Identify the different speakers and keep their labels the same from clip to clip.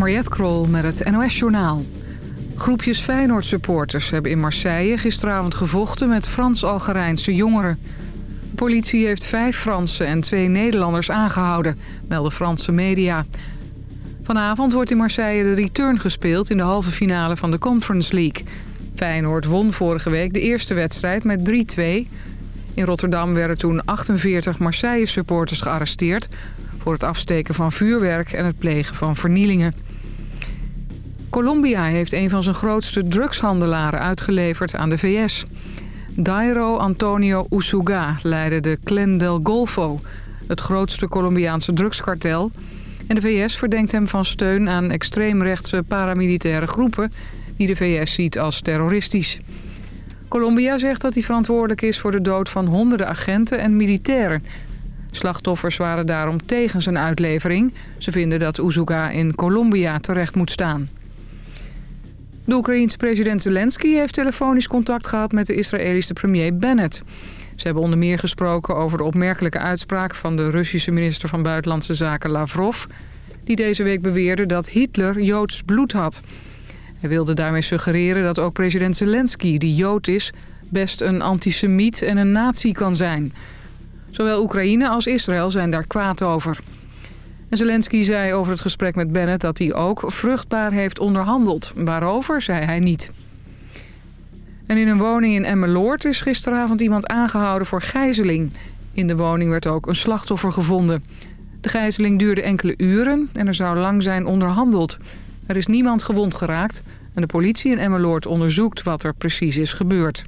Speaker 1: Mariette Krol met het NOS Journaal. Groepjes Feyenoord-supporters hebben in Marseille gisteravond gevochten met Frans-Algerijnse jongeren. Politie heeft vijf Fransen en twee Nederlanders aangehouden, melden Franse media. Vanavond wordt in Marseille de return gespeeld in de halve finale van de Conference League. Feyenoord won vorige week de eerste wedstrijd met 3-2. In Rotterdam werden toen 48 Marseille-supporters gearresteerd... voor het afsteken van vuurwerk en het plegen van vernielingen. Colombia heeft een van zijn grootste drugshandelaren uitgeleverd aan de VS. Dairo Antonio Usuga leidde de Clan del Golfo... het grootste Colombiaanse drugskartel... En de VS verdenkt hem van steun aan extreemrechtse paramilitaire groepen... die de VS ziet als terroristisch. Colombia zegt dat hij verantwoordelijk is voor de dood van honderden agenten en militairen. Slachtoffers waren daarom tegen zijn uitlevering. Ze vinden dat Uzuga in Colombia terecht moet staan. De Oekraïense president Zelensky heeft telefonisch contact gehad met de Israëlische premier Bennett. Ze hebben onder meer gesproken over de opmerkelijke uitspraak van de Russische minister van Buitenlandse Zaken Lavrov... die deze week beweerde dat Hitler Joods bloed had. Hij wilde daarmee suggereren dat ook president Zelensky, die Jood is... best een antisemiet en een nazi kan zijn. Zowel Oekraïne als Israël zijn daar kwaad over. En Zelensky zei over het gesprek met Bennett dat hij ook vruchtbaar heeft onderhandeld. Waarover, zei hij niet. En in een woning in Emmeloord is gisteravond iemand aangehouden voor gijzeling. In de woning werd ook een slachtoffer gevonden. De gijzeling duurde enkele uren en er zou lang zijn onderhandeld. Er is niemand gewond geraakt en de politie in Emmeloord onderzoekt wat er precies is gebeurd.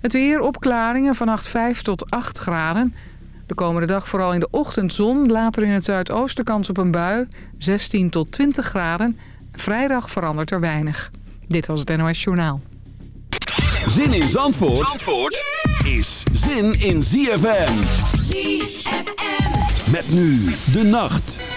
Speaker 1: Het weer, opklaringen, vannacht 5 tot 8 graden. De komende dag vooral in de ochtend zon, later in het zuidoosten kans op een bui, 16 tot 20 graden. Vrijdag verandert er weinig. Dit was het NOS Journaal.
Speaker 2: Zin in Zandvoort, Zandvoort is zin in ZFM. ZFM. Met nu de nacht.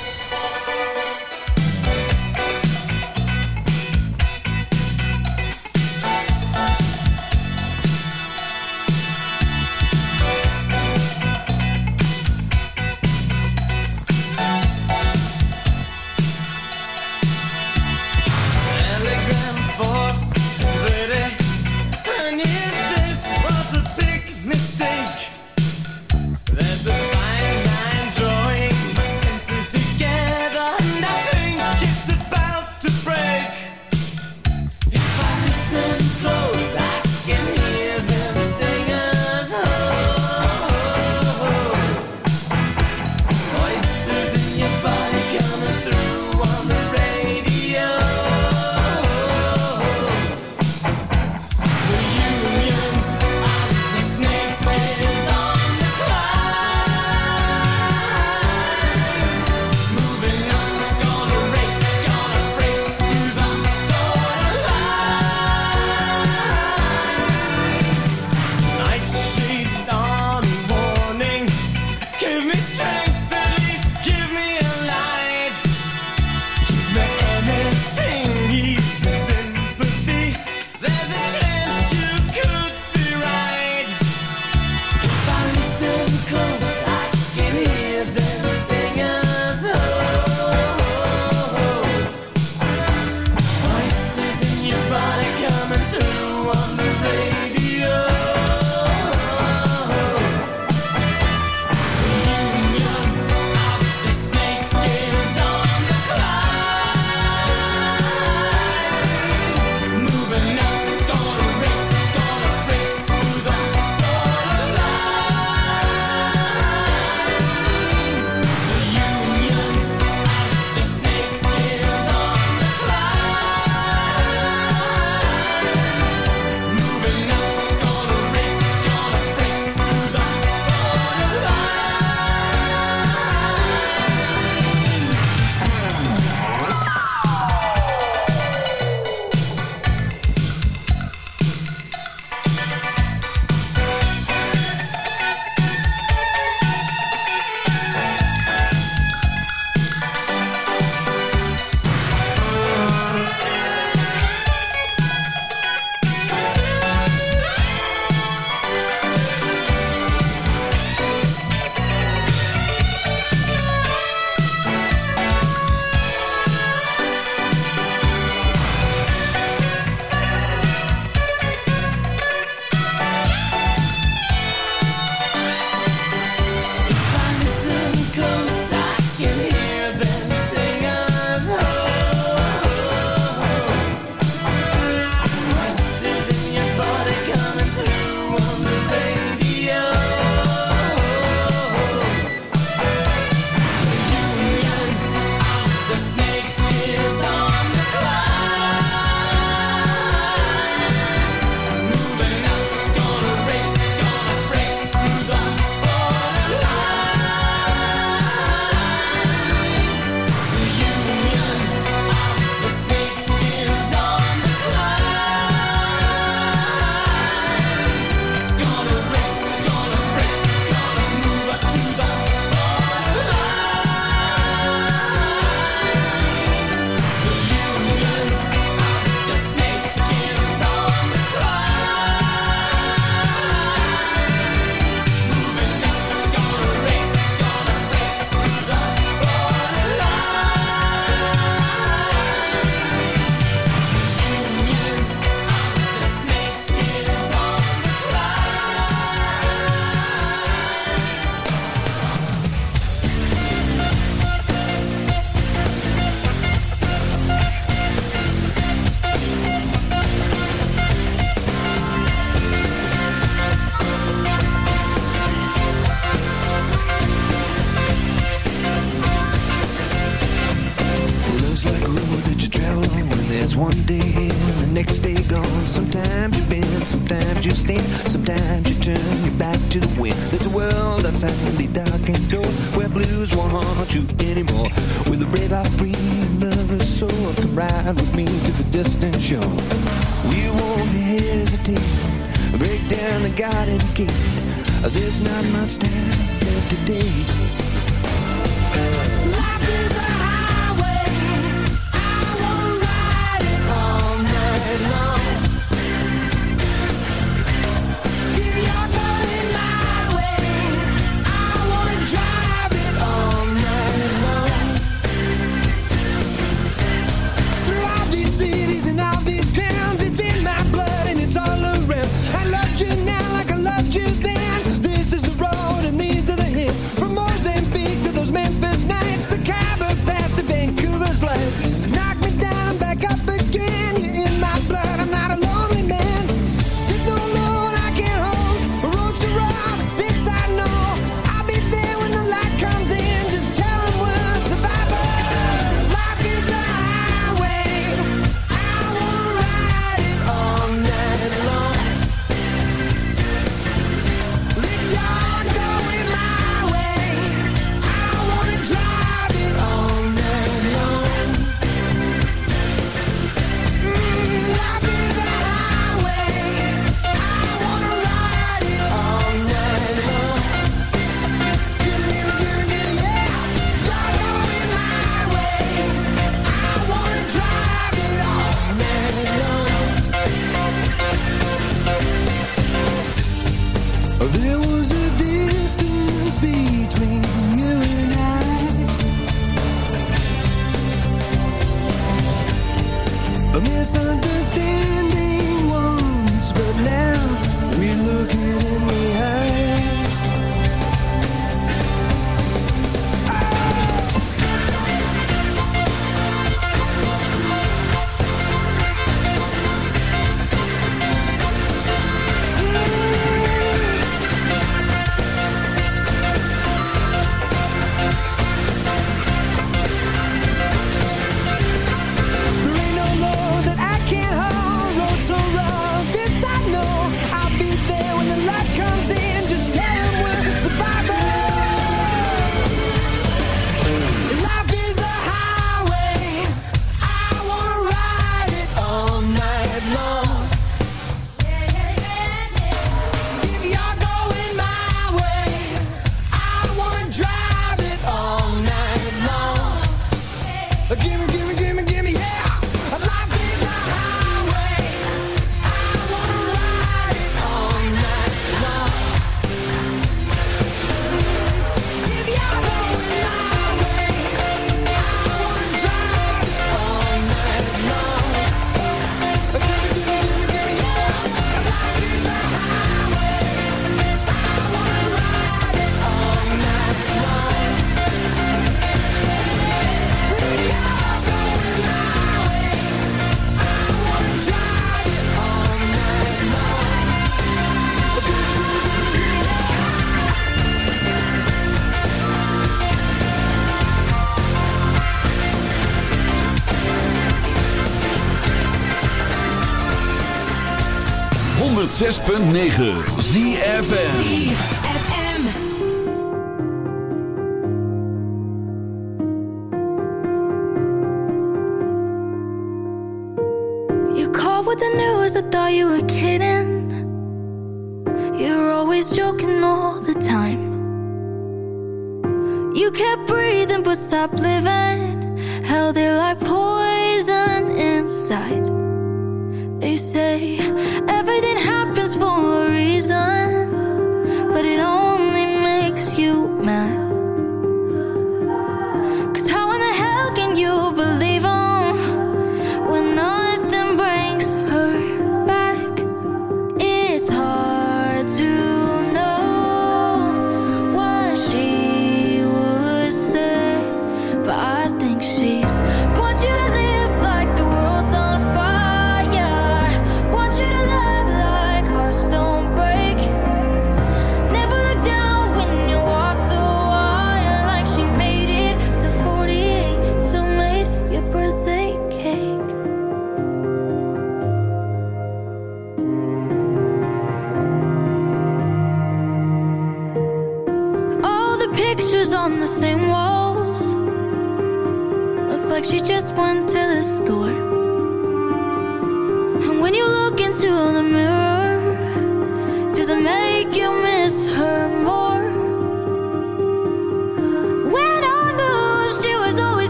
Speaker 3: .9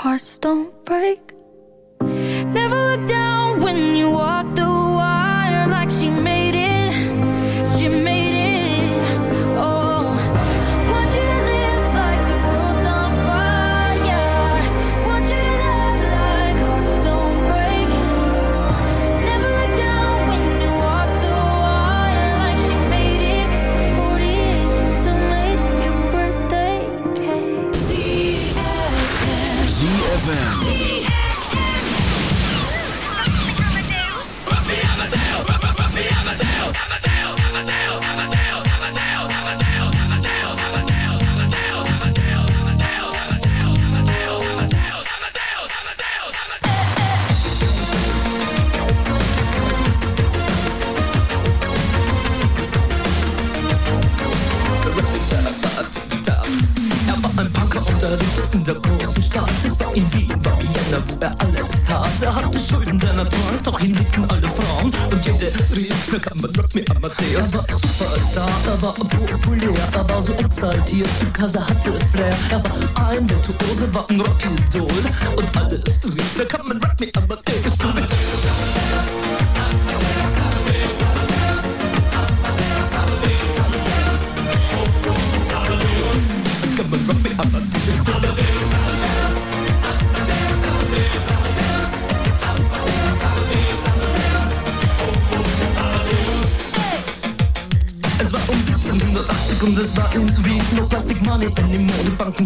Speaker 3: hearts don't
Speaker 4: exaltiert, Kasa hatte Flair. Er war ein Virtuose, war ein Rockidol und alles rief, da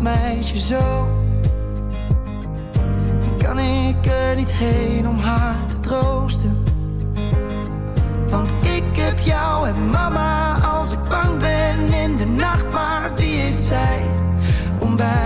Speaker 5: meisje zo? Kan ik er niet heen om haar te troosten? Want ik heb jou en mama als ik bang ben in de nacht. Maar wie heeft zij om bij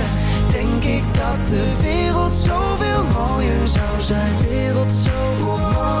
Speaker 5: dat de wereld zoveel mooier zou zijn. De wereld zoveel mooier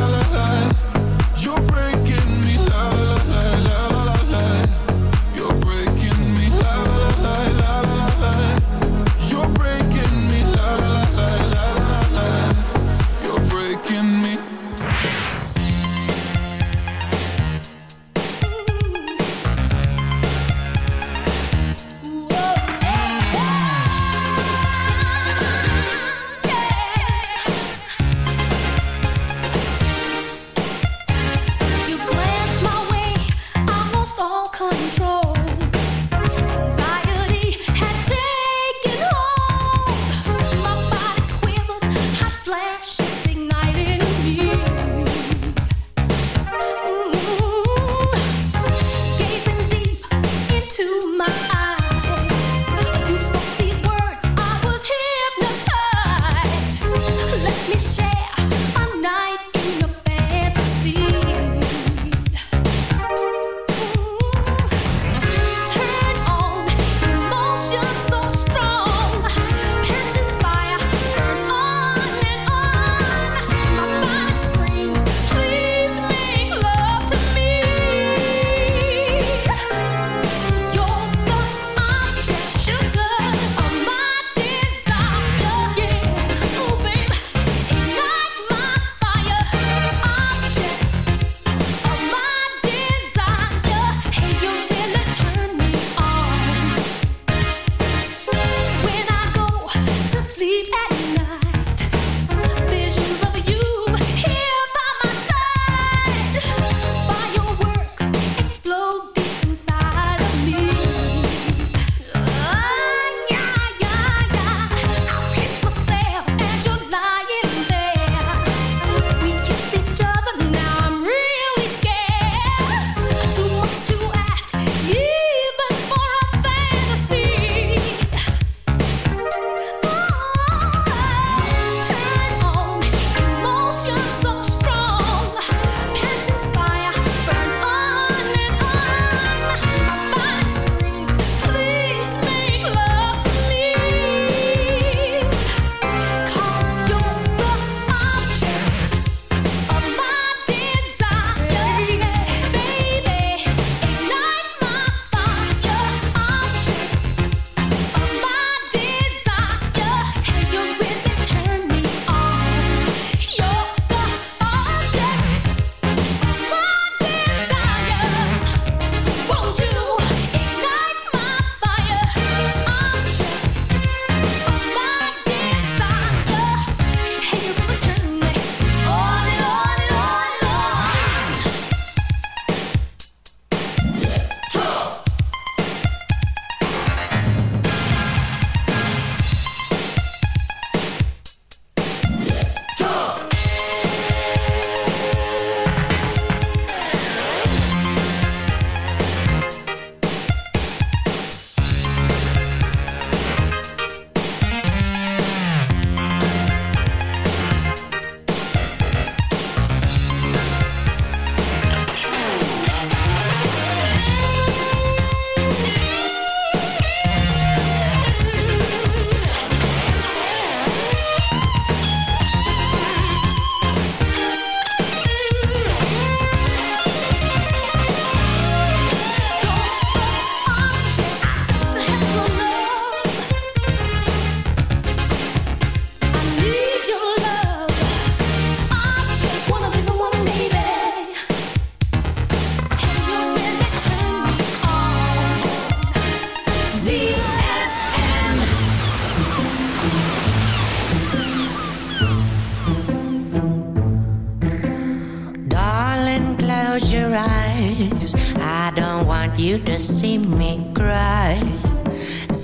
Speaker 6: You to see me cry.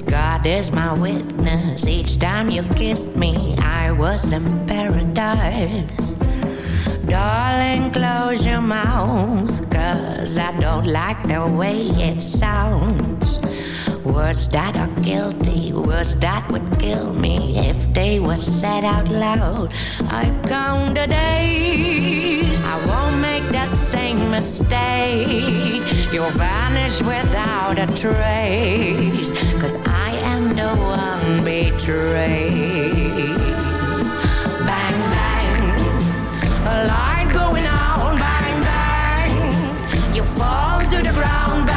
Speaker 6: God is my witness. Each time you kissed me, I was in paradise. Darling, close your mouth. Cause I don't like the way it sounds. Words that are guilty, words that would kill me if they were said out loud. I count the days, I won't make the same mistake. You'll vanish without a trace. Cause I am the one betrayed. Bang, bang, a light going on, bang, bang. You fall to the ground, bang.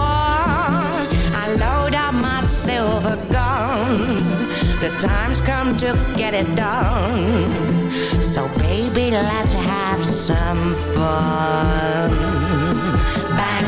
Speaker 6: silver gun. The time's come to get it done. So, baby, let's have some fun. Bang,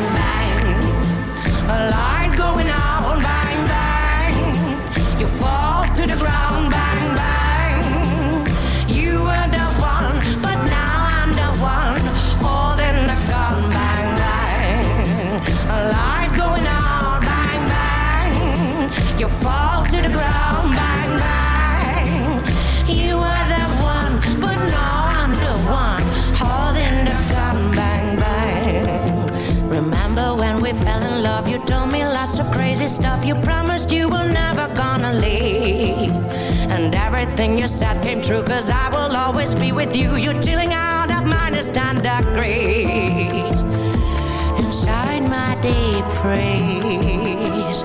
Speaker 6: You promised you were never gonna leave. And everything you said came true, cause I will always be with you. You're chilling out at minus 10 degrees. Inside my deep freeze.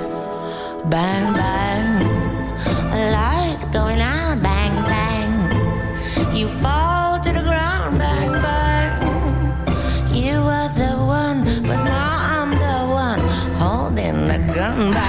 Speaker 6: Bang, bang. A light going out, bang, bang. You fall to the ground, bang, bang. You were the one, but now I'm the one holding the gun, bang,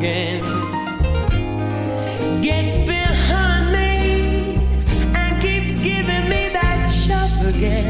Speaker 7: again.
Speaker 8: Gets behind me and keeps giving me that shove again.